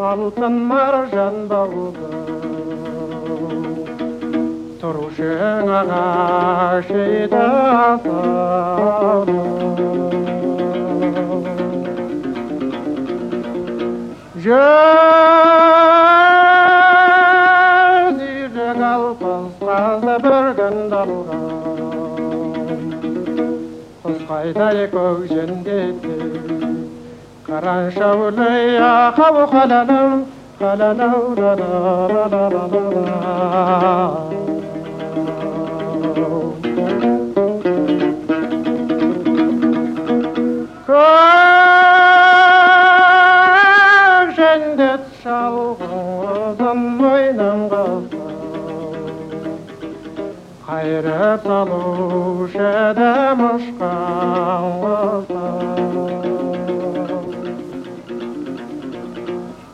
алтын маржан баулы. Тұрушың ағаш еді жүз үйрек алпыс қалды бір күн далған құсқайдай көкжендете қараншаулай ақау қаланау салушы едім ұшқан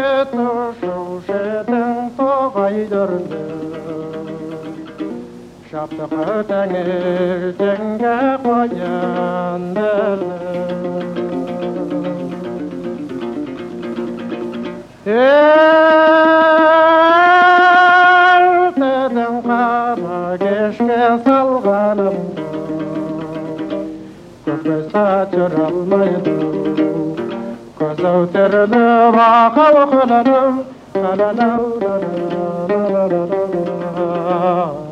жеңді тұшушы едің тоғайдырды шаптық таңертеңге қоянды ертедің қара кешке салғанымды көпке жүре алмайды Thank you.